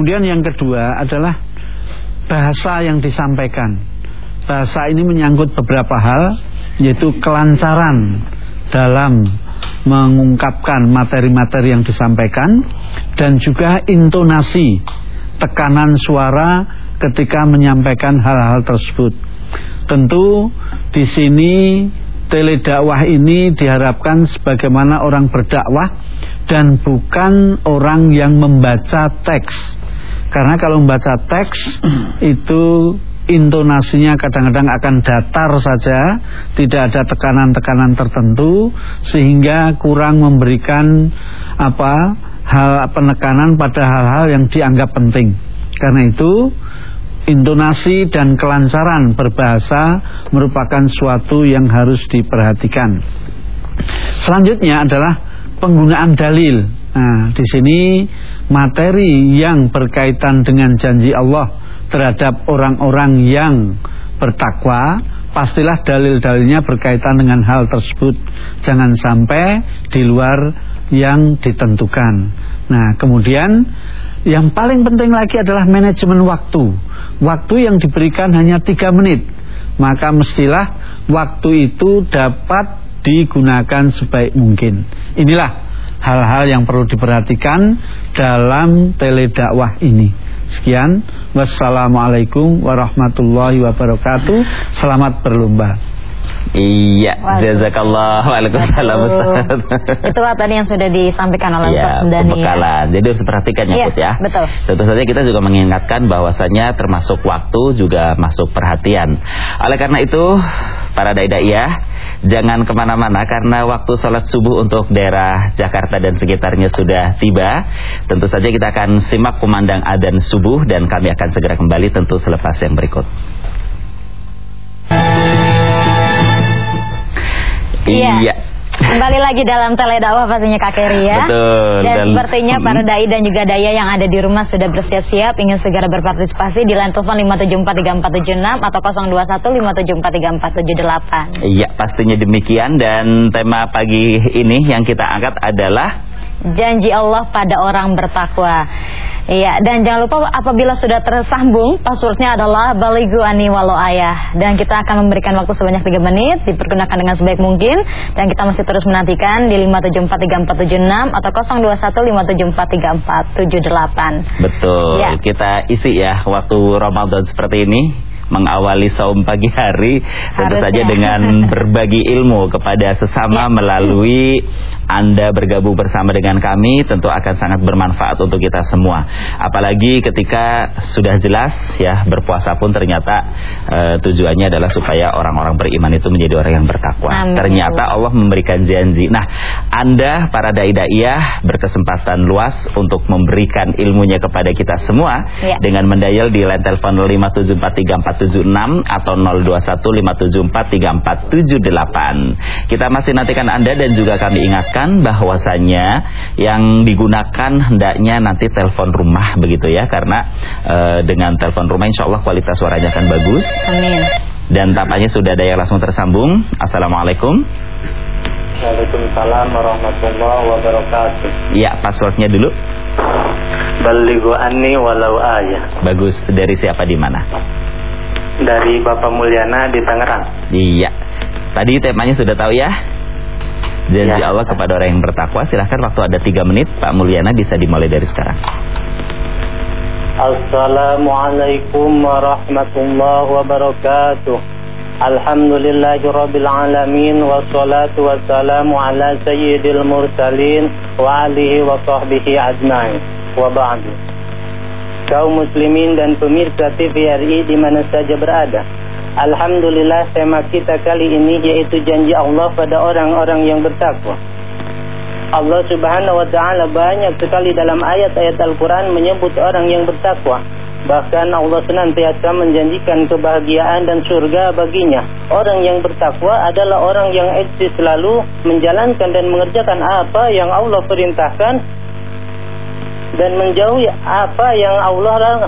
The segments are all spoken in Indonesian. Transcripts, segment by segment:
Kemudian yang kedua adalah bahasa yang disampaikan. Bahasa ini menyangkut beberapa hal yaitu kelancaran dalam mengungkapkan materi-materi yang disampaikan dan juga intonasi tekanan suara ketika menyampaikan hal-hal tersebut. Tentu di sini teledakwah ini diharapkan sebagaimana orang berdakwah dan bukan orang yang membaca teks karena kalau membaca teks itu intonasinya kadang-kadang akan datar saja, tidak ada tekanan-tekanan tertentu sehingga kurang memberikan apa hal penekanan pada hal-hal yang dianggap penting. Karena itu intonasi dan kelancaran berbahasa merupakan suatu yang harus diperhatikan. Selanjutnya adalah penggunaan dalil. Nah, di sini materi yang berkaitan dengan janji Allah terhadap orang-orang yang bertakwa, pastilah dalil-dalilnya berkaitan dengan hal tersebut. Jangan sampai di luar yang ditentukan. Nah, kemudian yang paling penting lagi adalah manajemen waktu. Waktu yang diberikan hanya tiga menit. Maka mestilah waktu itu dapat digunakan sebaik mungkin. Inilah hal-hal yang perlu diperhatikan dalam teledakwah ini. Sekian, wassalamualaikum warahmatullahi wabarakatuh. Selamat berlomba. Iya, jazakallah. Waalaikumsalam Itu tadi yang sudah disampaikan oleh ya, Pak Dani? ya. Jadi harus perhatikan ya, ya. betul. Tentu saja kita juga mengingatkan bahwasanya termasuk waktu juga masuk perhatian. Oleh karena itu para dai ya jangan ke mana-mana karena waktu sholat subuh untuk daerah Jakarta dan sekitarnya sudah tiba. Tentu saja kita akan simak kumandang adan subuh dan kami akan segera kembali tentu selepas yang berikut Iya. iya. Kembali lagi dalam teledakwah pastinya Kak Keri ya. Betul. Dan, dan sepertinya para dai dan juga daya yang ada di rumah sudah bersiap-siap ingin segera berpartisipasi di line telepon 5743476 atau 02157434478. Iya, pastinya demikian dan tema pagi ini yang kita angkat adalah janji Allah pada orang bertakwa. Iya, dan jangan lupa apabila sudah tersambung, passwordnya adalah baligu ani walau ayah. Dan kita akan memberikan waktu sebanyak 3 menit, dipergunakan dengan sebaik mungkin. Dan kita masih terus menantikan di 5743476 atau 0215743478. Betul, ya. kita isi ya waktu Ramadan seperti ini mengawali saum pagi hari tentu saja dengan berbagi ilmu kepada sesama ya. melalui Anda bergabung bersama dengan kami tentu akan sangat bermanfaat untuk kita semua. Apalagi ketika sudah jelas ya berpuasa pun ternyata uh, tujuannya adalah supaya orang-orang beriman itu menjadi orang yang bertakwa. Amin. Ternyata Allah memberikan janji. Nah, Anda para dai daiyah berkesempatan luas untuk memberikan ilmunya kepada kita semua ya. dengan mendayal di line telepon 57434 atau 0215743478. Kita masih nantikan Anda dan juga kami ingatkan bahwasanya yang digunakan hendaknya nanti telepon rumah begitu ya karena e, dengan telepon rumah insya Allah kualitas suaranya akan bagus. Amin. Dan tampaknya sudah ada yang langsung tersambung. Assalamualaikum. Waalaikumsalam warahmatullahi wabarakatuh. Ya, passwordnya dulu. Balighu anni walau ayah. Bagus. Dari siapa di mana? Dari Bapak Mulyana di Tangerang. Iya. Tadi temanya sudah tahu ya? Janji ya. Allah kepada orang yang bertakwa. Silahkan waktu ada tiga menit Pak Mulyana bisa dimulai dari sekarang. Assalamualaikum warahmatullahi wabarakatuh. Alhamdulillahi rabbil alamin wassalatu wassalamu ala sayyidil mursalin wa alihi wa sahbihi ajma'in. Wa ba'du kaum muslimin dan pemirsa TVRI di mana saja berada. Alhamdulillah tema kita kali ini yaitu janji Allah pada orang-orang yang bertakwa. Allah Subhanahu wa taala banyak sekali dalam ayat-ayat Al-Qur'an menyebut orang yang bertakwa. Bahkan Allah senantiasa menjanjikan kebahagiaan dan surga baginya. Orang yang bertakwa adalah orang yang eksis selalu menjalankan dan mengerjakan apa yang Allah perintahkan dan menjauhi apa yang Allah larang.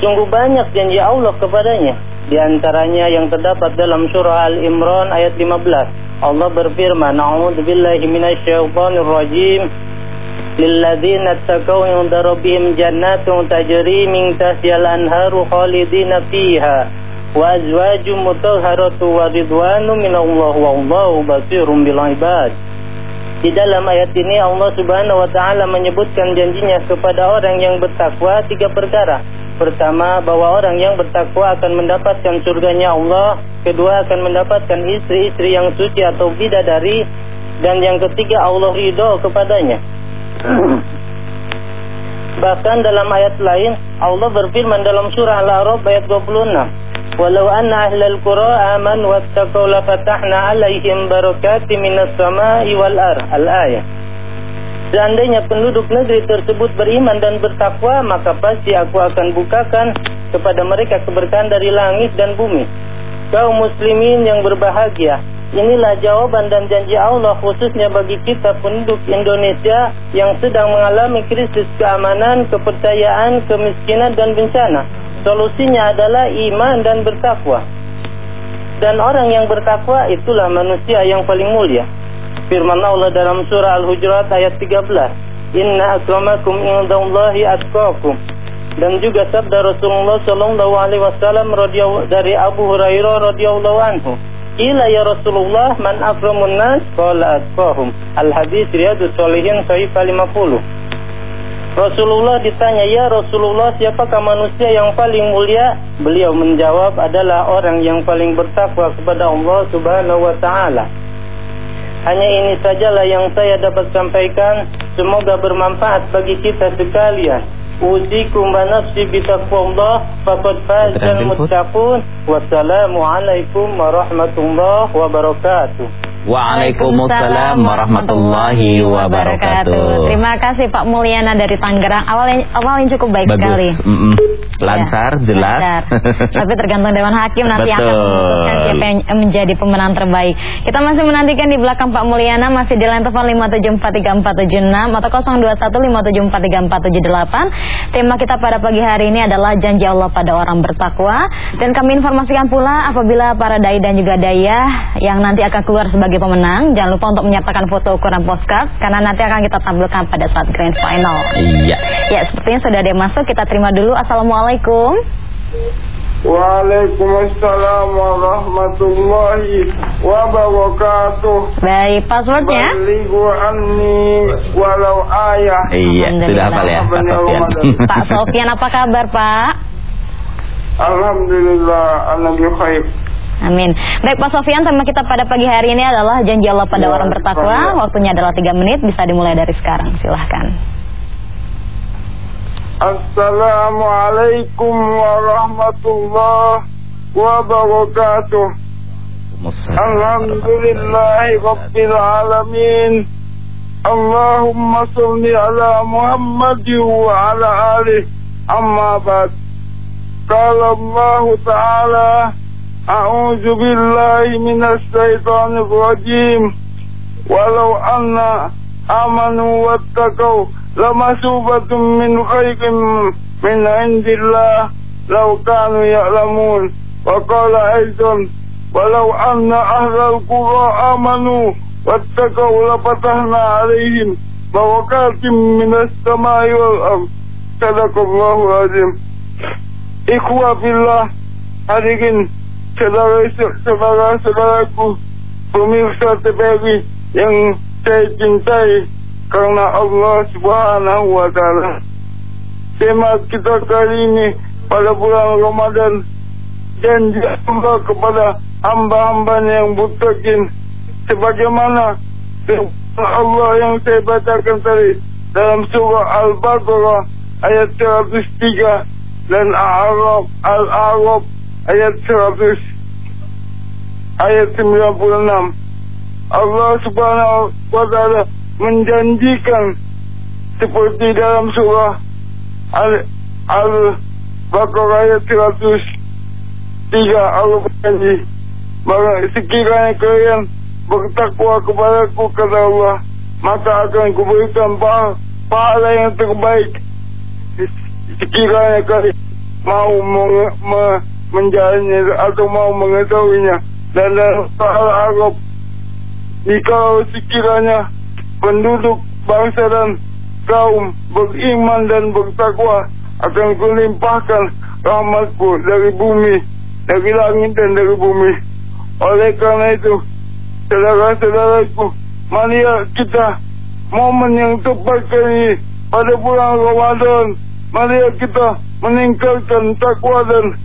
Sungguh banyak janji Allah kepadanya. Di antaranya yang terdapat dalam surah Al-Imran ayat 15. Allah berfirman, "A'udzu billahi minasyaitonir rajim." Lilladzina taqaw 'inda rabbihim jannatun tajri min tahtihal anharu khalidina fiha wa azwajun mutahharatu wa ridwanu minallahi wallahu basirun. Di dalam ayat ini Allah Subhanahu wa taala menyebutkan janjinya kepada orang yang bertakwa tiga perkara. Pertama, bahwa orang yang bertakwa akan mendapatkan surganya Allah. Kedua, akan mendapatkan istri-istri yang suci atau bidadari. Dan yang ketiga, Allah ridho kepadanya. Bahkan dalam ayat lain Allah berfirman dalam surah Al-A'raf ayat 26. Ahlal qura aman wattaqau la fatahna alaihim barakati minas sama'i wal ar. Al-ayah. Seandainya penduduk negeri tersebut beriman dan bertakwa, maka pasti aku akan bukakan kepada mereka keberkahan dari langit dan bumi. Kaum muslimin yang berbahagia, Inilah jawaban dan janji Allah khususnya bagi kita penduduk Indonesia yang sedang mengalami krisis keamanan, kepercayaan, kemiskinan dan bencana. Solusinya adalah iman dan bertakwa. Dan orang yang bertakwa itulah manusia yang paling mulia. Firman Allah dalam surah Al-Hujurat ayat 13. Inna akramakum indallahi atqakum. Dan juga sabda Rasulullah sallallahu alaihi wasallam dari Abu Hurairah radhiyallahu anhu Ila ya Rasulullah man akramun nas qala atqahum. Al hadis Riyadus Shalihin sahih 50. Rasulullah ditanya, "Ya Rasulullah, siapakah manusia yang paling mulia?" Beliau menjawab, "Adalah orang yang paling bertakwa kepada Allah Subhanahu wa taala." Hanya ini sajalah yang saya dapat sampaikan. Semoga bermanfaat bagi kita sekalian. Usikum wa nafsi bitaqwallah faqad fazal muttaqun. Wassalamualaikum warahmatullahi wabarakatuh. Waalaikumsalam warahmatullahi wabarakatuh. Terima kasih Pak Mulyana dari Tangerang. Awalnya awalnya cukup baik Bagus. sekali. Mm -mm. Lancar, ya, jelas. Lancar. Tapi tergantung Dewan Hakim nanti Betul. akan memutuskan siapa yang menjadi pemenang terbaik. Kita masih menantikan di belakang Pak Mulyana masih di line telepon 5743476 atau 0215743478. Tema kita pada pagi hari ini adalah janji Allah pada orang bertakwa dan kami informasikan pula apabila para dai dan juga daya yang nanti akan keluar sebagai sebagai pemenang. Jangan lupa untuk menyertakan foto ukuran postcard karena nanti akan kita tampilkan pada saat grand final. Iya. Ya, sepertinya sudah ada yang masuk. Kita terima dulu. Assalamualaikum. Waalaikumsalam warahmatullahi wabarakatuh. Baik, passwordnya? Balighu anni walau ayah. Iya, sudah hafal ya Pak Sofian. Pak Sofian, apa kabar Pak? Alhamdulillah, anak khair. Amin. Baik Pak Sofian, tema kita pada pagi hari ini adalah janji Allah pada Ya, orang bertakwa. ya. Waktunya adalah 3 menit, bisa dimulai dari sekarang. Silahkan. Assalamualaikum warahmatullahi wabarakatuh. Alhamdulillahi Rabbil Alamin Allahumma salli ala Muhammad wa ala alih Amma ba'd Qala Allah Ta'ala A'udzu billahi minas syaitanir rajim. Walau anna amanu wattaqau lamasubatun min khairin min indillah law kanu ya'lamun. Walau anna ahlal qura amanu wattaqau lafatahna alaihim barakatim minas samai wal ard. Sadaqallahu azim. Ikhwa fillah hadirin saudara-saudaraku pemirsa TVRI yang saya cintai karena Allah Subhanahu wa taala. Tema kita kali ini pada bulan Ramadan janji Allah kepada hamba-hambanya yang mutakin sebagaimana Allah yang saya bacakan tadi dalam surah Al-Baqarah ayat 103 dan Al-A'raf Al-A'raf ayat 100 ayat 96 Allah subhanahu wa ta'ala menjanjikan seperti dalam surah Al- Al-Baqarah ayat 103 Allah berjanji Barang sekiranya kalian bertakwa kepadaku kata Allah. Maka akan kuberikan pahala, yang terbaik sekiranya kalian mau me- menjalannya atau mau mengetahuinya dan dalam soal Arab jika sekiranya penduduk bangsa dan kaum beriman dan bertakwa akan kulimpahkan rahmatku dari bumi, dari langit dan dari bumi. Oleh karena itu, saudara-saudaraku, mari kita momen yang tepat kali pada bulan Ramadan, mari kita meningkatkan takwa dan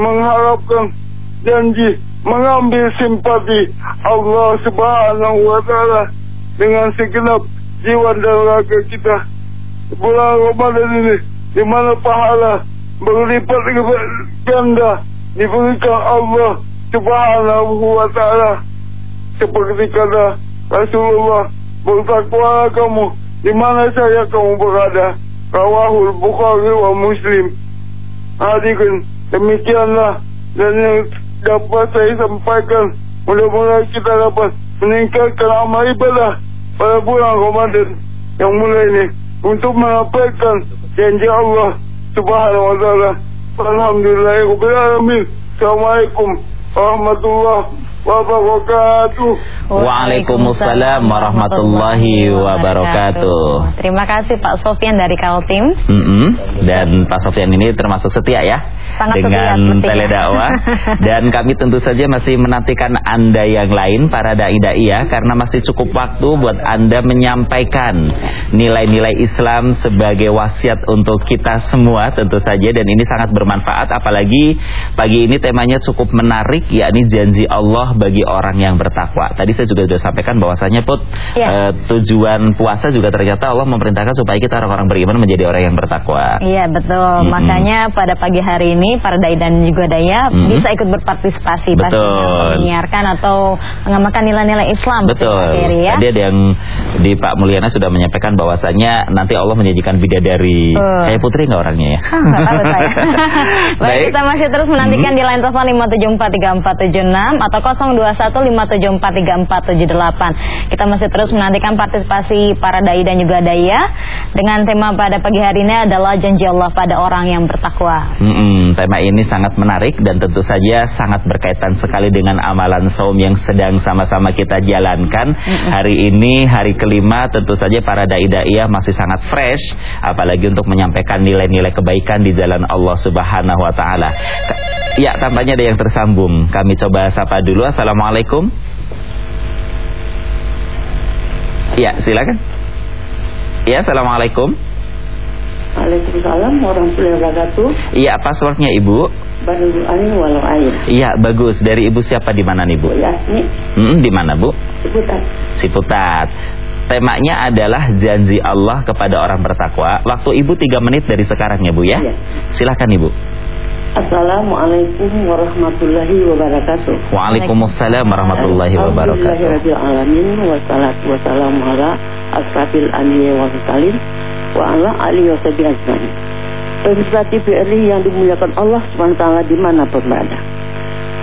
mengharapkan janji mengambil simpati Allah Subhanahu wa taala dengan segenap jiwa dan raga kita. Bulan Ramadan ini di mana pahala berlipat ganda diberikan Allah Subhanahu wa taala. Seperti kata Rasulullah bertakwa kamu di mana saya kamu berada. Rawahul Bukhari wa Muslim. Hadirin demikianlah. Dan yang dapat saya sampaikan. Mudah-mudahan kita dapat meningkatkan amal ibadah pada bulan Ramadan yang mulai ini. Untuk menyampaikan janji Allah Subhanahu wa taala. Alhamdulillahirabbil Assalamualaikum warahmatullahi wabarakatuh. Waalaikumsalam warahmatullahi wabarakatuh. Terima kasih Pak Sofian dari Kaltim. Mm -hmm. Dan Pak Sofian ini termasuk setia ya Sangat dengan teledakwah. Dan kami tentu saja masih menantikan Anda yang lain para dai dai ya karena masih cukup waktu buat Anda menyampaikan nilai-nilai Islam sebagai wasiat untuk kita semua tentu saja dan ini sangat bermanfaat apalagi pagi ini temanya cukup menarik yakni janji Allah bagi orang yang bertakwa. Tadi saya juga sudah sampaikan bahwasanya put Ya. eh, tujuan puasa juga ternyata Allah memerintahkan supaya kita orang-orang beriman menjadi orang yang bertakwa. Iya betul, Mm-mm. makanya pada pagi hari ini para dai dan juga daya Mm-mm. bisa ikut berpartisipasi pastinya menyiarkan atau mengamalkan nilai-nilai Islam Betul. materi ya. Tadi ada yang di Pak Mulyana sudah menyampaikan bahwasanya nanti Allah menyajikan bidadari. Betul. Kayak putri nggak orangnya ya? Nggak tahu saya. Baik, Baik. kita masih terus menantikan di line telepon 5743476 atau 0215543478. Kita masih terus menantikan partisipasi para dai dan juga daya dengan tema pada pagi hari ini adalah janji Allah pada orang yang bertakwa. Mm-mm, tema ini sangat menarik dan tentu saja sangat berkaitan sekali dengan amalan saum yang sedang sama-sama kita jalankan. Hari ini hari kelima tentu saja para dai-daiyah masih sangat fresh apalagi untuk menyampaikan nilai-nilai kebaikan di jalan Allah Subhanahu wa taala. Ya, tampaknya ada yang tersambung. Kami coba sapa dulu. Assalamualaikum. Ya, silakan. Ya, assalamualaikum. Waalaikumsalam warahmatullahi wabarakatuh. Iya, passwordnya Ibu. Walau air. Iya, bagus. Dari Ibu siapa di mana nih, Bu? Yasmi, Hmm, di mana, Bu? sebutan. Siputat. Temanya adalah janji Allah kepada orang bertakwa. Waktu Ibu tiga menit dari sekarang ya, Bu ya. Iya. Silakan Ibu. Assalamualaikum warahmatullahi wabarakatuh. Waalaikumsalam warahmatullahi wabarakatuh. Alhamdulillahirrahmanirrahim. Wassalatu wassalamu ala asrafil wa mursalin wa ala alihi ajmain. Pemirsa TVRI yang dimuliakan Allah SWT di mana berada.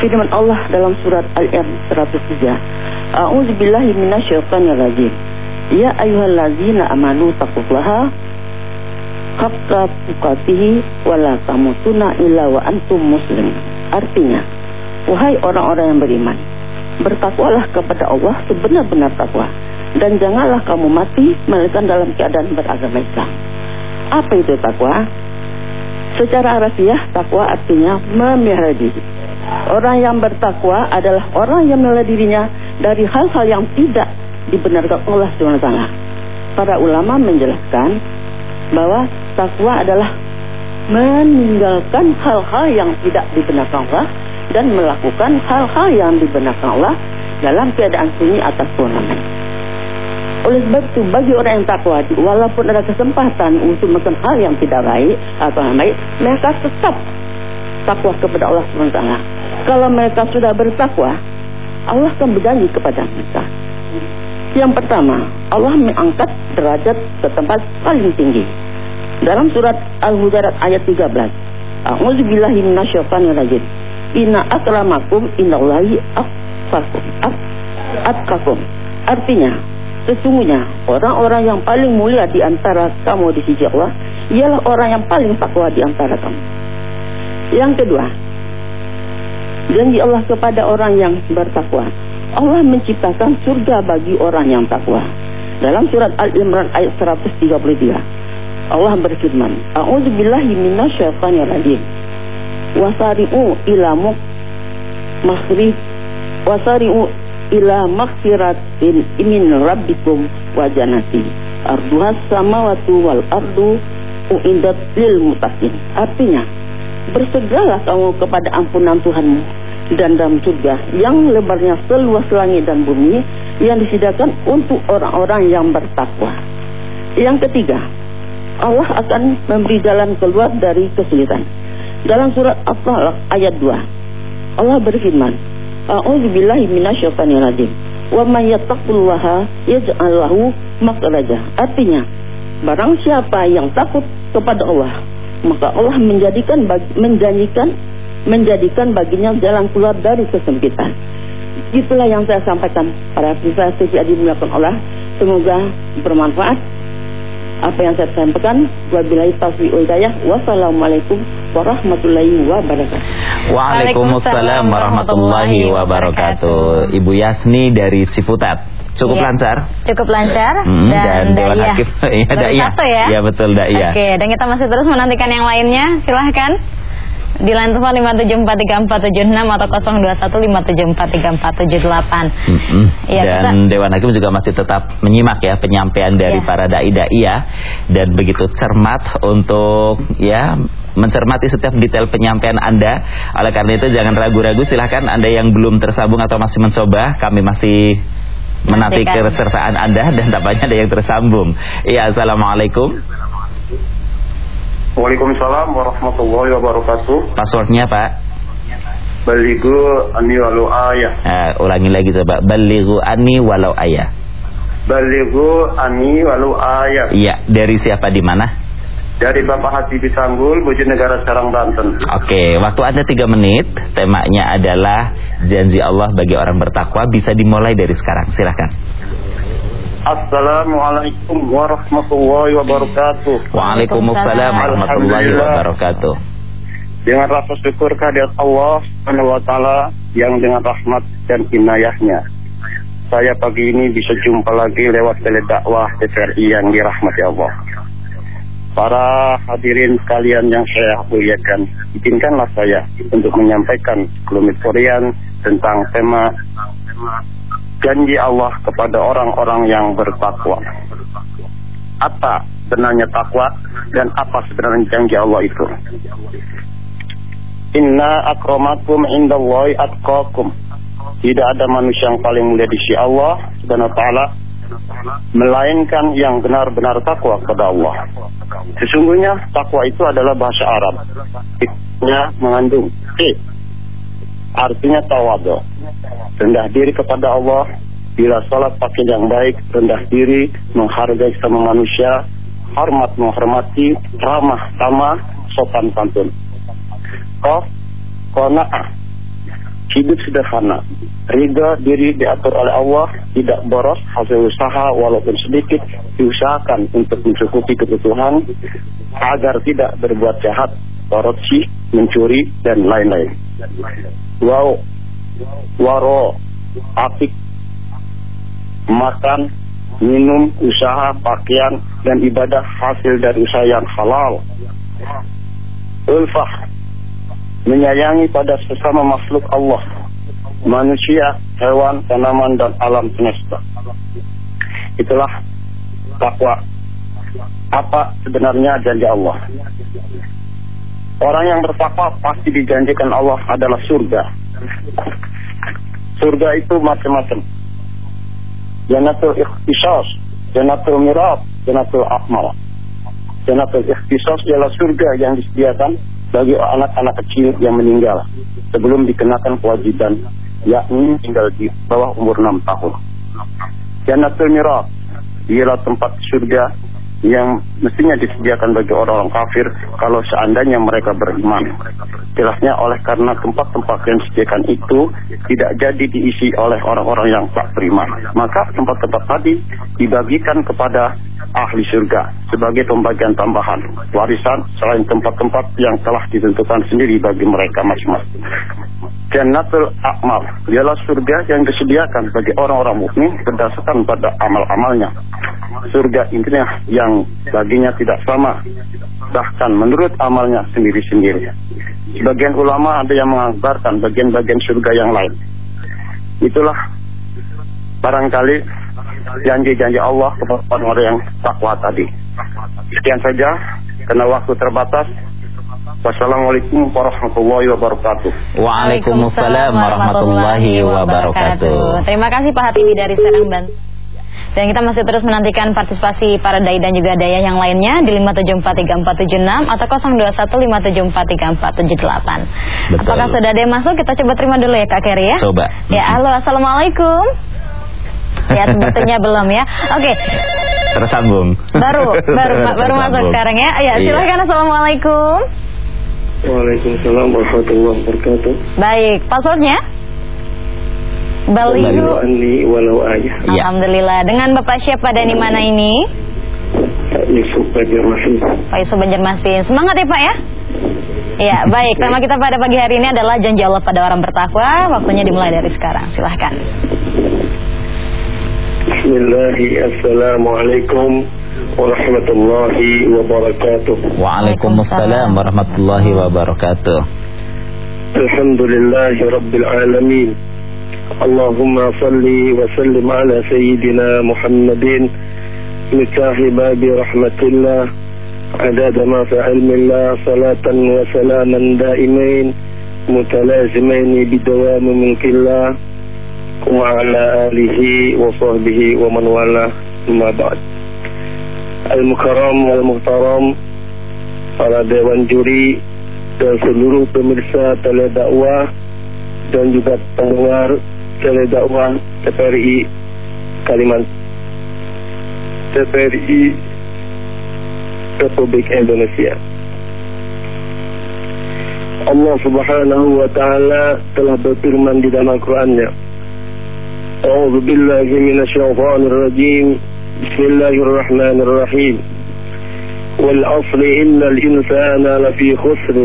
Firman Allah dalam surat Al-Imran 103. A'udzubillahi minasyaitonir rajim. Ya ayyuhallazina amanu taqullaha haqqa tuqatih wa la tamutunna illa wa antum muslim. Artinya, wahai orang-orang yang beriman, bertakwalah kepada Allah sebenar-benar takwa dan janganlah kamu mati melainkan dalam keadaan beragama Islam. Apa itu takwa? Secara harfiah, takwa artinya memelihara diri. Orang yang bertakwa adalah orang yang memelihara dirinya dari hal-hal yang tidak dibenarkan Allah SWT. Para ulama menjelaskan bahwa takwa adalah meninggalkan hal-hal yang tidak dibenarkan Allah dan melakukan hal-hal yang dibenarkan Allah dalam keadaan sunyi atas kewenangan. Oleh sebab itu bagi orang yang takwa walaupun ada kesempatan untuk melakukan hal yang tidak baik atau yang baik mereka tetap takwa kepada Allah SWT. Kalau mereka sudah bertakwa Allah akan berjanji kepada mereka. Yang pertama, Allah mengangkat derajat ke tempat paling tinggi. Dalam surat Al-Hudarat ayat 13. A'udzubillahi minasyaitonir rajim. Inna akramakum indallahi atqakum. At- Atqakum. Artinya, sesungguhnya orang-orang yang paling mulia di antara kamu di sisi Allah ialah orang yang paling takwa di antara kamu. Yang kedua, janji Allah kepada orang yang bertakwa. Allah menciptakan surga bagi orang yang takwa. Dalam surat Al-Imran ayat 133 Allah berfirman, "A'udzubillahi minasyaitonir rajim." Wasari'u ila maghfirah wasari'u ila maghfiratin min rabbikum wa jannati arduhas samawati wal ardu uindat lil mutakin artinya bersegeralah kamu kepada ampunan Tuhanmu dan dalam surga yang lebarnya seluas langit dan bumi yang disediakan untuk orang-orang yang bertakwa. Yang ketiga, Allah akan memberi jalan keluar dari kesulitan. Dalam surat Al-Falaq ayat 2, Allah berfirman, A'udzubillahi minasyaitonir rajim. Wa may yattaqillaha yaj'al lahu makhraja. Artinya, barang siapa yang takut kepada Allah, maka Allah menjadikan menjanjikan menjadikan baginya jalan keluar dari kesempitan. Itulah yang saya sampaikan para siswa sejak dimulakan Allah. Semoga bermanfaat. Apa yang saya sampaikan wabillahi taufiq hidayah. Wassalamualaikum warahmatullahi wabarakatuh. Waalaikumsalam warahmatullahi wabarakatuh. Ibu Yasni dari Ciputat. Cukup ya. lancar? Cukup lancar hmm, dan, dan Dewan Hakim ya, Satu ya? Ya betul Da'iyah. Oke dan kita masih terus menantikan yang lainnya. Silahkan di line telepon 5743476 atau 0215743478. Mm -hmm. ya, dan kita... Dewan Hakim juga masih tetap menyimak ya penyampaian dari ya. para dai dai ya dan begitu cermat untuk ya mencermati setiap detail penyampaian Anda. Oleh karena itu jangan ragu-ragu silahkan Anda yang belum tersambung atau masih mencoba kami masih menanti kesertaan Anda dan tampaknya ada yang tersambung. Iya, Assalamualaikum. Waalaikumsalam warahmatullahi wabarakatuh. Passwordnya Pak? Baligu ani walau ayah. Uh, ulangi lagi coba. Baligu ani walau ayah. Baligu ani walau ayah. Iya, dari siapa di mana? Dari Bapak Hati Bisanggul, Bojonegara Serang Banten. Oke, waktu Anda tiga menit. Temanya adalah janji Allah bagi orang bertakwa bisa dimulai dari sekarang. Silahkan. Assalamualaikum warahmatullahi wabarakatuh. Waalaikumsalam warahmatullahi wabarakatuh. Dengan rasa syukur kehadirat Allah Subhanahu wa taala yang dengan rahmat dan inayahnya. Saya pagi ini bisa jumpa lagi lewat tele dakwah TVRI yang dirahmati Allah. Para hadirin sekalian yang saya muliakan, izinkanlah saya untuk menyampaikan kelumit Korean tentang tema janji Allah kepada orang-orang yang bertakwa. Apa sebenarnya takwa dan apa sebenarnya janji Allah itu? Inna akramakum indallahi atqakum. Tidak ada manusia yang paling mulia di sisi Allah Subhanahu taala melainkan yang benar-benar takwa kepada Allah. Sesungguhnya takwa itu adalah bahasa Arab. Itu mengandung eh, artinya tawadu. Rendah diri kepada Allah. Bila salat pakai yang baik rendah diri menghargai sama manusia hormat menghormati ramah tamah sopan santun. Kof kona'ah hidup sederhana. Ridha diri diatur oleh Allah tidak boros hasil usaha walaupun sedikit diusahakan untuk mencukupi kebutuhan agar tidak berbuat jahat korupsi mencuri dan lain-lain. Wow waro apik makan minum usaha pakaian dan ibadah hasil dari usaha yang halal. Ulfah menyayangi pada sesama makhluk Allah manusia hewan tanaman dan alam semesta itulah takwa apa sebenarnya janji Allah Orang yang bertakwa pasti dijanjikan Allah adalah surga. Surga itu macam-macam. Janatul ikhtisas, janatul mirab, janatul akmal. Janatul ikhtisas ialah surga yang disediakan bagi anak-anak kecil yang meninggal sebelum dikenakan kewajiban yakni tinggal di bawah umur 6 tahun. Janatul mirab ialah tempat surga yang mestinya disediakan bagi orang-orang kafir kalau seandainya mereka beriman. Jelasnya oleh karena tempat-tempat yang disediakan itu tidak jadi diisi oleh orang-orang yang tak beriman. Maka tempat-tempat tadi dibagikan kepada ahli surga sebagai pembagian tambahan warisan selain tempat-tempat yang telah ditentukan sendiri bagi mereka masing-masing. Jannatul Akmal ialah surga yang disediakan bagi orang-orang mukmin berdasarkan pada amal-amalnya. Surga intinya yang baginya tidak sama, bahkan menurut amalnya sendiri-sendiri. Sebagian ulama ada yang mengabarkan bagian-bagian surga yang lain. Itulah barangkali janji-janji Allah kepada orang-orang yang takwa tadi. Sekian saja, karena waktu terbatas. Wassalamualaikum warahmatullahi wabarakatuh. Waalaikumsalam warahmatullahi wabarakatuh. Terima kasih Pak Hatibi dari Serang Banten. Dan kita masih terus menantikan partisipasi para dai dan juga daya yang lainnya di 5743476 atau 0215743478. Apakah sudah ada yang masuk? Kita coba terima dulu ya Kak Keri ya. Coba. Ya, halo, assalamualaikum. Ya, sepertinya belum ya. Oke. Tersambung. Baru baru baru masuk sekarang ya. Ya, Iya. silakan assalamualaikum. Waalaikumsalam warahmatullahi wabarakatuh. Baik, passwordnya? Balihu. Anni walau ayah. Iya. Alhamdulillah. Dengan Bapak siapa dan di mana ini? Yusuf Banjarmasin. Pak Yusuf Banjarmasin. Semangat ya Pak ya. Ya, baik. Tema kita pada pagi hari ini adalah janji Allah pada orang bertakwa. Waktunya dimulai dari sekarang. Silahkan. Bismillahirrahmanirrahim. Assalamualaikum ورحمة الله وبركاته. وعليكم السلام ورحمة الله وبركاته. الحمد لله رب العالمين. اللهم صل وسلم على سيدنا محمد مفتاح باب رحمة الله عدد ما في علم الله صلاة وسلاما دائمين متلازمين بدوام ملك الله وعلى آله وصحبه ومن والاه. ما بعد. Al-Mukarram wal Muhtaram para dewan juri dan seluruh pemirsa tele dakwah dan juga pendengar tele dakwah TPRI Kalimantan. TPRI Republik Indonesia. Allah Subhanahu wa taala telah berfirman di dalam Al-Qur'annya. A'udzu billahi minasyaitonir rajim Bismillahirrahmanirrahim Wal 'asri innal insana lafi khusr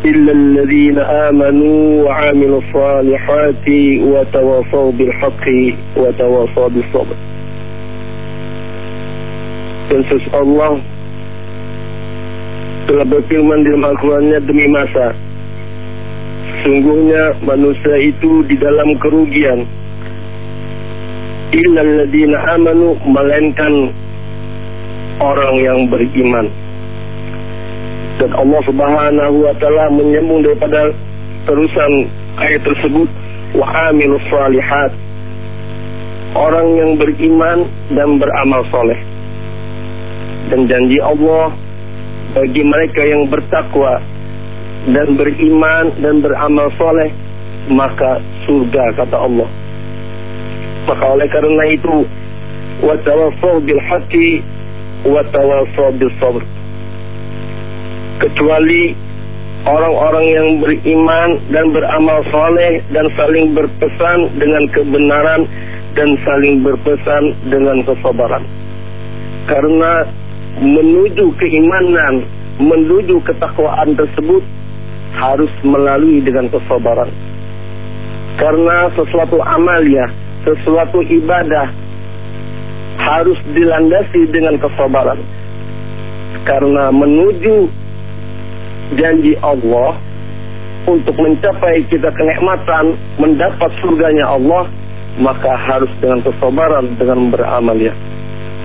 إلا الذين آمنوا وعملوا الصالحات وتواصوا بالحق وتواصوا بالصبر dan sus Allah telah berfirman di dalam Al-Qurannya demi masa. Sungguhnya manusia itu di dalam kerugian. Illal ladina amanu melainkan orang yang beriman. Dan Allah Subhanahu wa taala menyambung daripada terusan ayat tersebut wa amilus salihat. Orang yang beriman dan beramal soleh dan janji Allah bagi mereka yang bertakwa dan beriman dan beramal soleh maka surga kata Allah maka oleh karena itu watawassaw bil haqqi watawassaw bis sabr kecuali orang-orang yang beriman dan beramal soleh dan saling berpesan dengan kebenaran dan saling berpesan dengan kesabaran karena menuju keimanan, menuju ketakwaan tersebut harus melalui dengan kesabaran. Karena sesuatu amal ya, sesuatu ibadah harus dilandasi dengan kesabaran. Karena menuju janji Allah untuk mencapai kita kenikmatan, mendapat surganya Allah, maka harus dengan kesabaran, dengan beramal ya.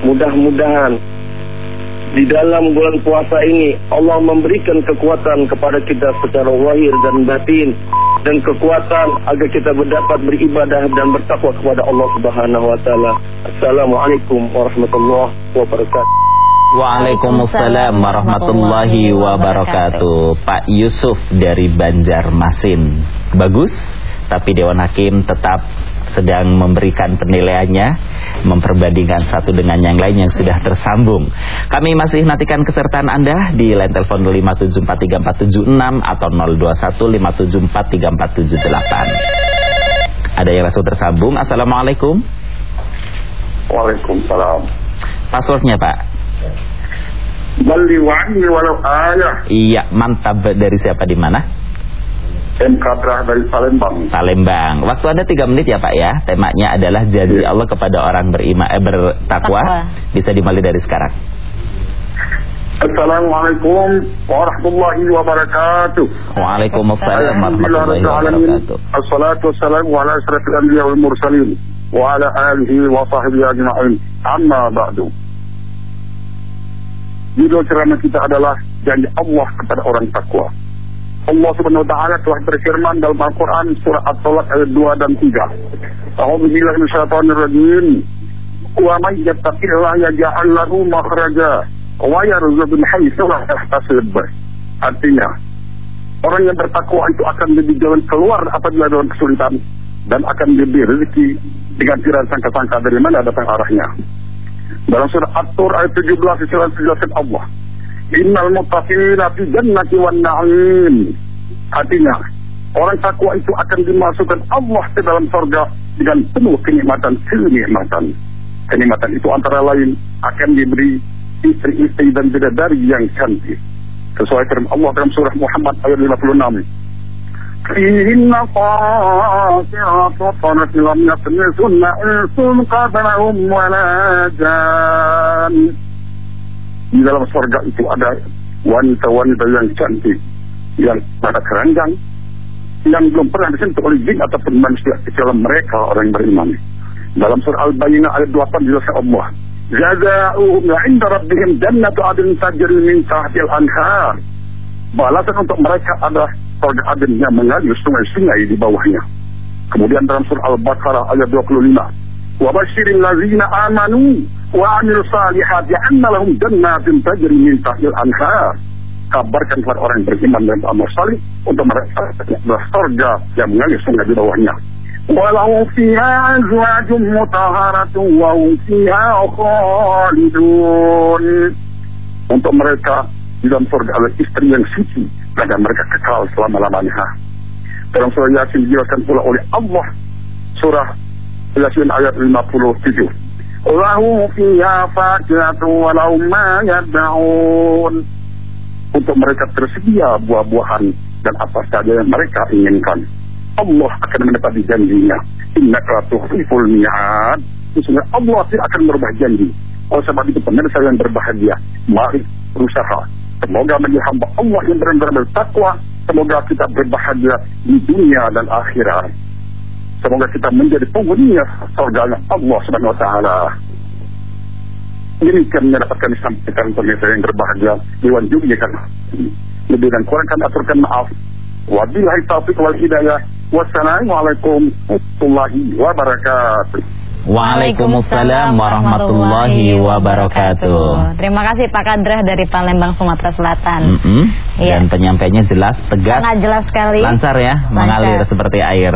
Mudah-mudahan di dalam bulan puasa ini Allah memberikan kekuatan kepada kita secara lahir dan batin dan kekuatan agar kita berdapat beribadah dan bertakwa kepada Allah Subhanahu wa taala. Assalamualaikum warahmatullahi wabarakatuh. Waalaikumsalam warahmatullahi wabarakatuh. Pak Yusuf dari Banjarmasin. Bagus, tapi Dewan Hakim tetap sedang memberikan penilaiannya memperbandingkan satu dengan yang lain yang sudah tersambung. Kami masih nantikan kesertaan Anda di line telepon 5743476 atau 0215743478. Ada yang langsung tersambung. Assalamualaikum. Waalaikumsalam. Passwordnya Pak. Bali wa'ni walau ayah. Iya, mantap dari siapa di mana? MK dari Palembang. Palembang. Waktu Anda tiga menit ya Pak ya. Temanya adalah janji Allah kepada orang berima, eh, bertakwa. Bisa dimulai dari sekarang. Assalamualaikum warahmatullahi wabarakatuh. Waalaikumsalam warahmatullahi wabarakatuh. Assalatu wassalamu ala asrafil anbiya wal mursalin wa ala alihi wa sahbihi ajma'in. Amma ba'du. Judul ceramah kita adalah janji Allah kepada orang takwa. Allah Subhanahu wa taala telah berfirman dalam Al-Qur'an surah At-Talaq ayat 2 dan 3. A'udzu billahi minasyaitonir rajim. Wa may yattaqillaha yaj'al lahu makhraja wa yarzuqhu min haitsu la yahtasib. Artinya, orang yang bertakwa itu akan lebih jalan keluar apabila dalam kesulitan dan akan lebih rezeki dengan tidak sangka-sangka dari mana datang arahnya. Dalam surah At-Tur ayat 17 dijelaskan Allah Innal muttaqina fi jannati wan na'im. Artinya, orang takwa itu akan dimasukkan Allah ke dalam surga dengan penuh kenikmatan kenikmatan. Kenikmatan itu antara lain akan diberi istri-istri dan bidadari yang cantik. Sesuai firman Allah dalam surah Muhammad ayat 56. فيهن قاصرات الطرف لم يطمثن إنس قبلهم ولا جان di dalam surga itu ada wanita-wanita yang cantik, yang pada keranjang, yang belum pernah disentuh oleh jin ataupun manusia kecuali mereka orang yang beriman. Dalam surah Al-Baqarah ayat 8 jelaskan Allah, "Jazaohum 'inda rabbihim jannatu 'adnin tajri min tahtiha al-anhar." Balasan untuk mereka adalah surga Aden yang mengalir sungai-sungai di bawahnya. Kemudian dalam surah Al-Baqarah ayat 25, "Wa basyiril ladzina amanu وعمل الصالحات أن لهم جنات تجري من تحت الأنهار kabarkan kepada orang yang beriman dan amal salih untuk mereka adalah surga yang mengalir sungai di bawahnya. Walau fiha azwajum mutaharatu wa fiha khalidun. Untuk mereka di dalam surga adalah istri yang suci dan mereka kekal selama-lamanya. Dalam surah Yasin dijelaskan pula oleh Allah surah Yasin ayat 57 lahu fiha fakihatu walau ma yad'un. Untuk mereka tersedia buah-buahan dan apa saja yang mereka inginkan. Allah akan menepati janjinya. Innaka tuhiful mi'ad. Sesungguhnya Allah tidak akan berubah janji. Oleh sebab itu pemirsa yang berbahagia mari berusaha. Semoga menjadi hamba Allah yang benar-benar bertakwa. Semoga kita berbahagia di dunia dan akhirat Semoga kita menjadi penghuninya surga Allah Subhanahu wa taala. Ini kami mendapatkan disampaikan pemirsa yang berbahagia Dewan Jumlah kan. Lebih dan kurang kami aturkan maaf. Wabillahi taufiq wal hidayah. Wassalamualaikum warahmatullahi wabarakatuh. Waalaikumsalam warahmatullahi wabarakatuh. Terima kasih Pak Kadrah dari Palembang, Sumatera Selatan. Mm -hmm. Ya. Dan penyampainya jelas, tegas. Sangat jelas sekali. Lancar ya, Lancar. mengalir seperti air.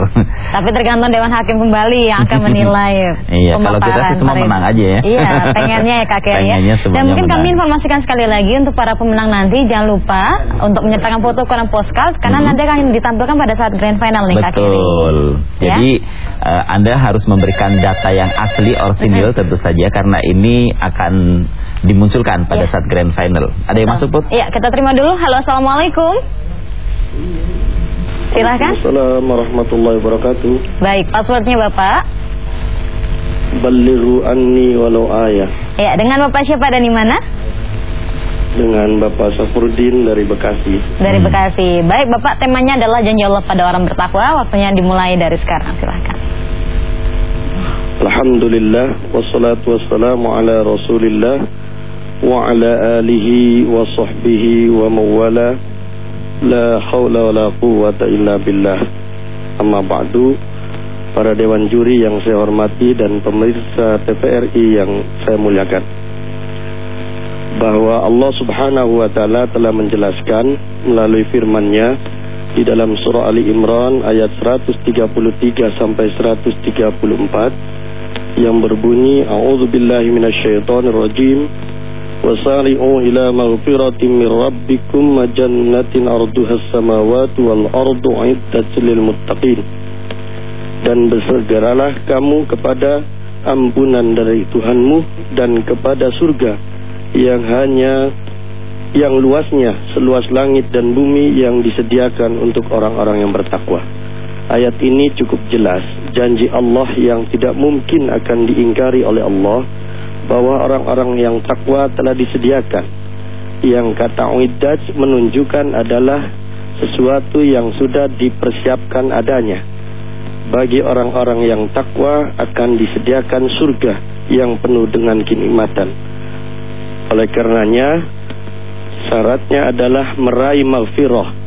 Tapi tergantung Dewan Hakim kembali yang akan menilai Iya, kalau kita sih semua menang aja ya. Iya, pengennya ya kakek ya. Dan mungkin menang. kami informasikan sekali lagi untuk para pemenang nanti, jangan lupa untuk menyertakan foto koran postcard, karena mm -hmm. nanti akan ditampilkan pada saat grand final nih kakek. Betul. Jadi, ya? uh, Anda harus memberikan data yang asli orsinil tentu saja karena ini akan dimunculkan pada ya. saat grand final. Ada yang masuk, Put? Iya, kita terima dulu. Halo, Assalamualaikum. Silakan. Assalamualaikum warahmatullahi wabarakatuh. Baik, passwordnya Bapak. Baliru anni walau ayah. Ya, dengan Bapak siapa dan di mana? Dengan Bapak Safrudin dari Bekasi. Dari hmm. Bekasi. Baik, Bapak temanya adalah janji Allah pada orang bertakwa. Waktunya dimulai dari sekarang. Silakan. Alhamdulillah wassalatu wassalamu ala Rasulillah wa ala alihi wa sahbihi wa mawala. La haula wa la quwwata illa billah. Amma ba'du. Para dewan juri yang saya hormati dan pemirsa TVRI yang saya muliakan. Bahwa Allah Subhanahu wa taala telah menjelaskan melalui firman-Nya di dalam surah Ali Imran ayat 133 sampai 134 yang berbunyi A'udzu billahi minasyaitonir rajim wasari'u ila maghfiratin min rabbikum wa jannatin arduhas samawati wal ardu 'iddat lil muttaqin dan bersegeralah kamu kepada ampunan dari Tuhanmu dan kepada surga yang hanya yang luasnya seluas langit dan bumi yang disediakan untuk orang-orang yang bertakwa. Ayat ini cukup jelas janji Allah yang tidak mungkin akan diingkari oleh Allah bahwa orang-orang yang takwa telah disediakan. Yang kata Uiddaj menunjukkan adalah sesuatu yang sudah dipersiapkan adanya. Bagi orang-orang yang takwa akan disediakan surga yang penuh dengan kenikmatan. Oleh karenanya, Syaratnya adalah meraih maghfirah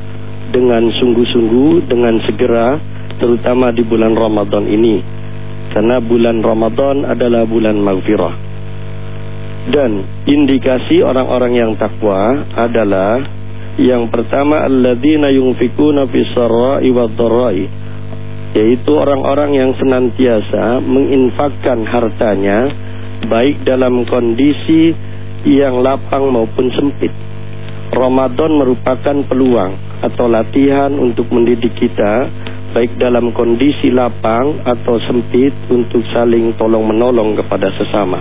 dengan sungguh-sungguh, dengan segera, terutama di bulan Ramadan ini. Karena bulan Ramadan adalah bulan maghfirah. Dan indikasi orang-orang yang takwa adalah yang pertama alladzina yunfikuna fi sarra'i wadh-dharra'i yaitu orang-orang yang senantiasa menginfakkan hartanya baik dalam kondisi yang lapang maupun sempit Ramadan merupakan peluang atau latihan untuk mendidik kita baik dalam kondisi lapang atau sempit untuk saling tolong menolong kepada sesama.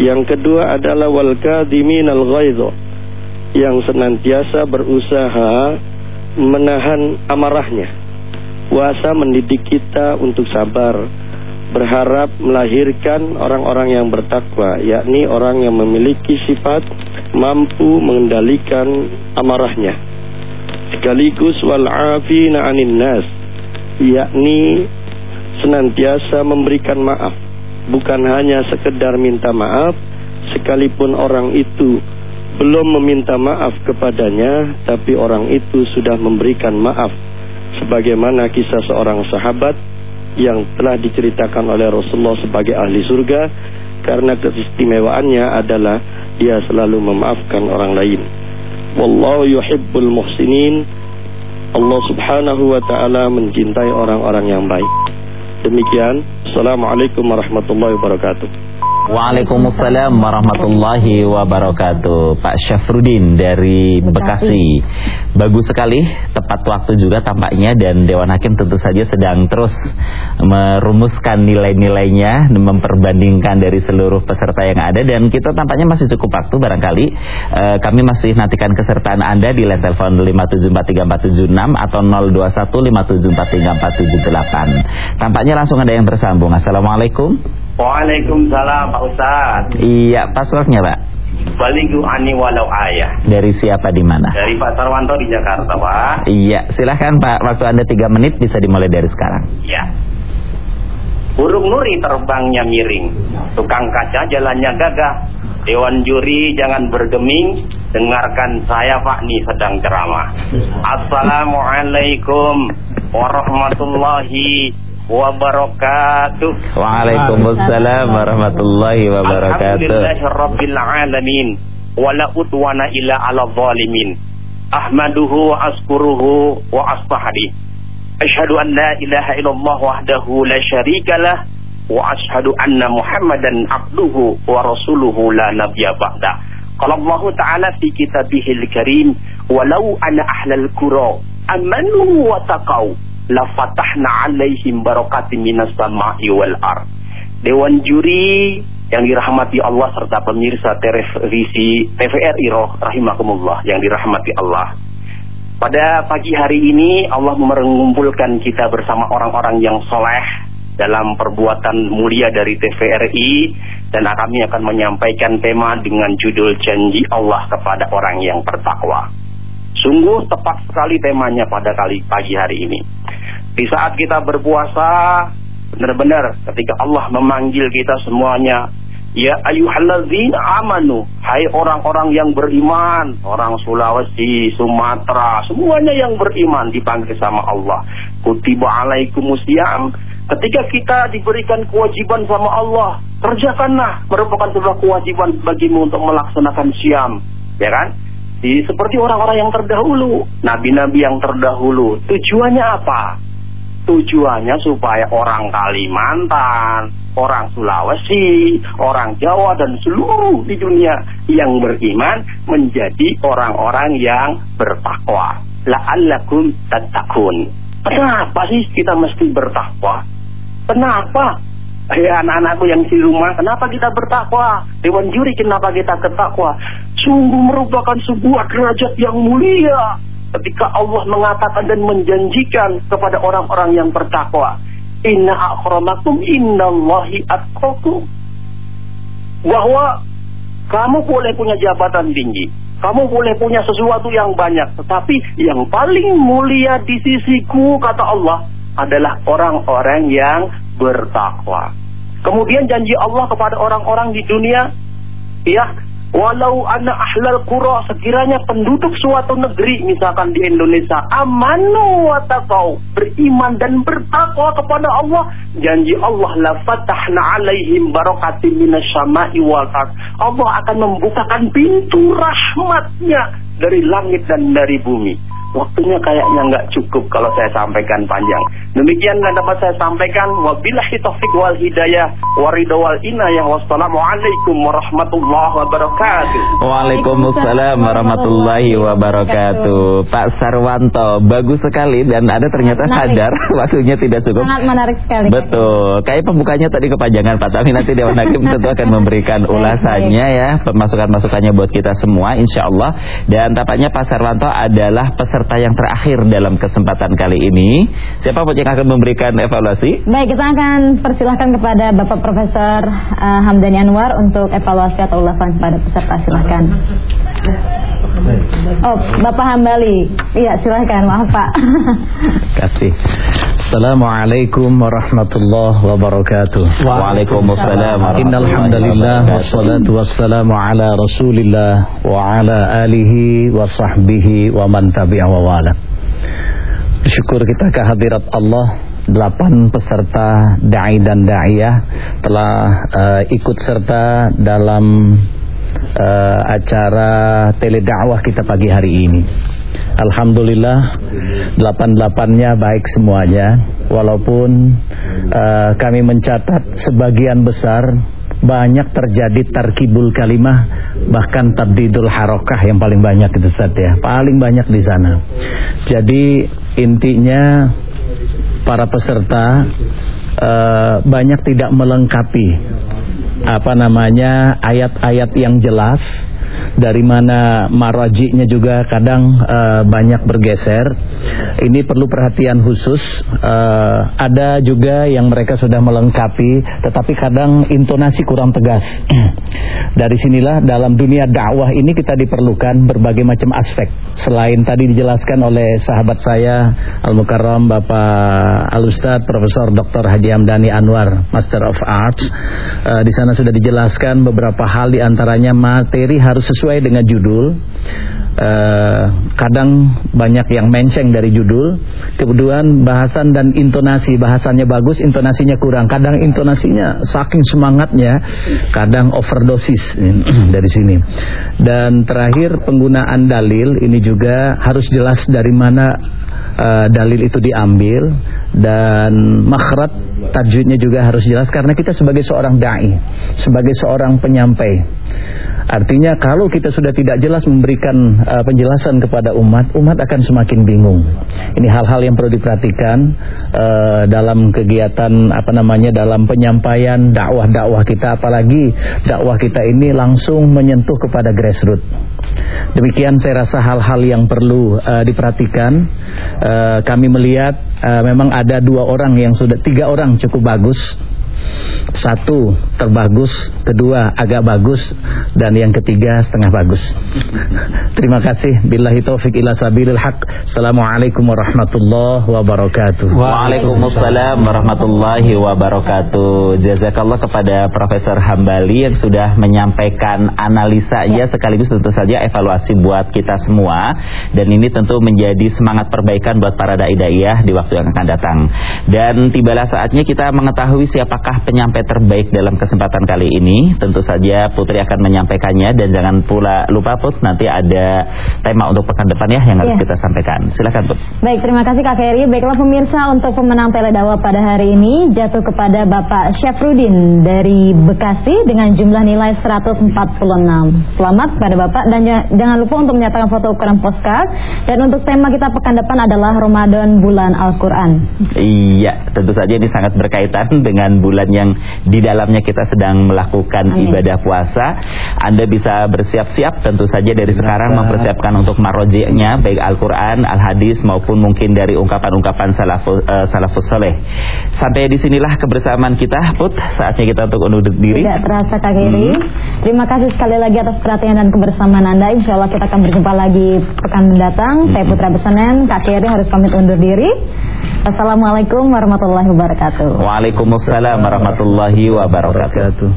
Yang kedua adalah wal kadhiminal ghaidho yang senantiasa berusaha menahan amarahnya. Puasa mendidik kita untuk sabar, berharap melahirkan orang-orang yang bertakwa, yakni orang yang memiliki sifat mampu mengendalikan amarahnya. Sekaligus wal afina anin nas yakni senantiasa memberikan maaf. Bukan hanya sekedar minta maaf sekalipun orang itu belum meminta maaf kepadanya tapi orang itu sudah memberikan maaf. Sebagaimana kisah seorang sahabat yang telah diceritakan oleh Rasulullah sebagai ahli surga karena keistimewaannya adalah dia selalu memaafkan orang lain. Wallahu yuhibbul muhsinin. Allah Subhanahu wa taala mencintai orang-orang yang baik. Demikian, Assalamualaikum warahmatullahi wabarakatuh. Waalaikumsalam warahmatullahi wabarakatuh. Pak Syafrudin dari Bekasi. Bagus sekali Tepat waktu juga tampaknya Dan Dewan Hakim tentu saja sedang terus Merumuskan nilai-nilainya Memperbandingkan dari seluruh peserta yang ada Dan kita tampaknya masih cukup waktu barangkali. E, Kami masih nantikan kesertaan Anda Di line telepon 5743476 Atau 0215743478 Tampaknya langsung ada yang tersambung Assalamualaikum. Waalaikumsalam Pak Ustaz. Iya, passwordnya Pak. Baligu ani walau ayah. Dari siapa di mana? Dari Pak Sarwanto di Jakarta, Pak. Iya, silahkan Pak. Waktu Anda tiga menit bisa dimulai dari sekarang. Iya. Burung nuri terbangnya miring, tukang kaca jalannya gagah. Dewan juri jangan bergeming, dengarkan saya Pak nih sedang ceramah. Assalamualaikum warahmatullahi wabarakatuh. Waalaikumsalam warahmatullahi wabarakatuh. Alhamdulillahirabbil alamin. Wala udwana illa 'ala zalimin. Ahmaduhu wa askuruhu wa astahdi. Asyhadu an la ilaha illallah wahdahu la syarikalah wa asyhadu anna Muhammadan abduhu wa rasuluhu la nabiyya ba'da. Qala Allah Ta'ala fi kitabihil karim, "Walau ana ahlal qura amanu wa taqau la fatahna alaihim barokati minas sama'i wal ar. Dewan juri yang dirahmati Allah serta pemirsa televisi TVRI roh rahimakumullah yang dirahmati Allah. Pada pagi hari ini Allah mengumpulkan kita bersama orang-orang yang soleh dalam perbuatan mulia dari TVRI dan kami akan menyampaikan tema dengan judul janji Allah kepada orang yang bertakwa. Sungguh tepat sekali temanya pada kali pagi hari ini. Di saat kita berpuasa, benar-benar ketika Allah memanggil kita semuanya, Ya ayuhalladzina amanu, hai orang-orang yang beriman, orang Sulawesi, Sumatera, semuanya yang beriman dipanggil sama Allah. Kutiba alaikumusiyam, ketika kita diberikan kewajiban sama Allah, kerjakanlah, merupakan sebuah kewajiban bagimu untuk melaksanakan siam, ya kan? Di, seperti orang-orang yang terdahulu, nabi-nabi yang terdahulu, tujuannya apa? Tujuannya supaya orang Kalimantan, orang Sulawesi, orang Jawa dan seluruh di dunia yang beriman menjadi orang-orang yang bertakwa. La'allakum tattaqun. Kenapa sih kita mesti bertakwa? Kenapa? Ya anak-anakku yang di rumah, kenapa kita bertakwa? Dewan juri kenapa kita ketakwa? Sungguh merupakan sebuah derajat yang mulia ketika Allah mengatakan dan menjanjikan kepada orang-orang yang bertakwa. Inna akramakum innallahi atqakum. Bahwa kamu boleh punya jabatan tinggi, kamu boleh punya sesuatu yang banyak, tetapi yang paling mulia di sisiku kata Allah adalah orang-orang yang bertakwa. Kemudian janji Allah kepada orang-orang di dunia, ya Walau anak ahlal qura sekiranya penduduk suatu negeri misalkan di Indonesia amanu wa taqau beriman dan bertakwa kepada Allah janji Allah la fatahna alaihim barakatin minasyama'i wal Allah akan membukakan pintu rahmatnya dari langit dan dari bumi Waktunya kayaknya nggak cukup kalau saya sampaikan panjang. Demikian yang dapat saya sampaikan. Wabillahi taufiq wal hidayah warido wal inayah. Wassalamualaikum warahmatullahi wabarakatuh. Waalaikumsalam warahmatullahi wabarakatuh. Pak Sarwanto, bagus sekali dan ada ternyata menarik. sadar waktunya tidak cukup. Sangat menarik sekali. Betul. Kayak pembukanya tadi kepanjangan Pak, tapi nanti Dewan Hakim tentu akan memberikan ulasannya ya, masukan-masukannya buat kita semua insya Allah. Dan tampaknya Pak Sarwanto adalah peserta peserta yang terakhir dalam kesempatan kali ini. Siapa yang akan memberikan evaluasi? Baik, kita akan persilahkan kepada Bapak Profesor uh, Hamdani Anwar untuk evaluasi atau ulasan kepada peserta. Silahkan. Oh, Bapak Hambali. Iya, silahkan. Maaf, Pak. Kasih. Assalamualaikum warahmatullahi wabarakatuh. Waalaikumsalam. Innal hamdalillah wassalatu wassalamu ala Rasulillah wa ala alihi wa sahbihi wa man tabi'a wa wala. Syukur kita kehadirat Allah Delapan peserta da'i dan da'iyah telah uh, ikut serta dalam uh, acara teledakwah kita pagi hari ini. Alhamdulillah delapan-delapannya baik semuanya. Walaupun uh, kami mencatat sebagian besar banyak terjadi tarkibul kalimah bahkan tabdidul harokah yang paling banyak itu Ustaz ya. Paling banyak di sana. Jadi intinya para peserta uh, banyak tidak melengkapi apa namanya ayat-ayat yang jelas dari mana marajinya juga kadang uh, banyak bergeser. Ini perlu perhatian khusus. Uh, ada juga yang mereka sudah melengkapi, tetapi kadang intonasi kurang tegas. dari sinilah dalam dunia dakwah ini kita diperlukan berbagai macam aspek. Selain tadi dijelaskan oleh sahabat saya Al Mukarram Bapak Al Ustad Profesor Dr. Haji Amdani Anwar Master of Arts, uh, di sana sudah dijelaskan beberapa hal di antaranya materi harus sesuai dengan judul. Uh, kadang banyak yang menceng dari judul. Kemudian bahasan dan intonasi, bahasannya bagus, intonasinya kurang. Kadang intonasinya saking semangatnya, kadang overdosis dari sini. Dan terakhir penggunaan dalil ini juga harus jelas dari mana uh, dalil itu diambil dan makhrat tajwidnya juga harus jelas karena kita sebagai seorang dai, sebagai seorang penyampai. Artinya kalau kita sudah tidak jelas memberikan uh, penjelasan kepada umat, umat akan semakin bingung. Ini hal-hal yang perlu diperhatikan uh, dalam kegiatan apa namanya dalam penyampaian dakwah-dakwah kita apalagi dakwah kita ini langsung menyentuh kepada grassroots. Demikian saya rasa hal-hal yang perlu uh, diperhatikan. Uh, kami melihat uh, memang ada dua orang yang sudah tiga orang cukup bagus satu terbagus, kedua agak bagus, dan yang ketiga setengah bagus. Terima kasih. Billahi taufiq ila sabilil haq. Assalamualaikum warahmatullahi wabarakatuh. Waalaikumsalam warahmatullahi wabarakatuh. Jazakallah kepada Profesor Hambali yang sudah menyampaikan analisanya sekaligus tentu saja evaluasi buat kita semua dan ini tentu menjadi semangat perbaikan buat para dai daiyah di waktu yang akan datang. Dan tibalah saatnya kita mengetahui siapakah penyampai terbaik dalam kesempatan kali ini. Tentu saja Putri akan menyampaikannya dan jangan pula lupa Put nanti ada tema untuk pekan depan ya yang harus ya. kita sampaikan. Silakan Put. Baik, terima kasih Kak Ferry. Baiklah pemirsa untuk pemenang Teledawa pada hari ini jatuh kepada Bapak Syafrudin dari Bekasi dengan jumlah nilai 146. Selamat kepada Bapak dan jangan lupa untuk menyatakan foto ukuran postcard dan untuk tema kita pekan depan adalah Ramadan bulan Al-Qur'an. Iya, tentu saja ini sangat berkaitan dengan bulan yang di dalamnya kita sedang melakukan Amin. ibadah puasa. Anda bisa bersiap-siap tentu saja dari sekarang mempersiapkan untuk marojiknya baik Al-Quran, Al-Hadis maupun mungkin dari ungkapan-ungkapan salafus, uh, salafus soleh. Sampai di sinilah kebersamaan kita, Put. Saatnya kita untuk undur diri. Tidak terasa Kak Giri. Hmm. Terima kasih sekali lagi atas perhatian dan kebersamaan Anda. Insya Allah kita akan berjumpa lagi pekan mendatang. Hmm. Saya Putra Besanen, Kak Giri harus pamit undur diri. Assalamualaikum warahmatullahi wabarakatuh. Waalaikumsalam warahmatullahi wabarakatuh.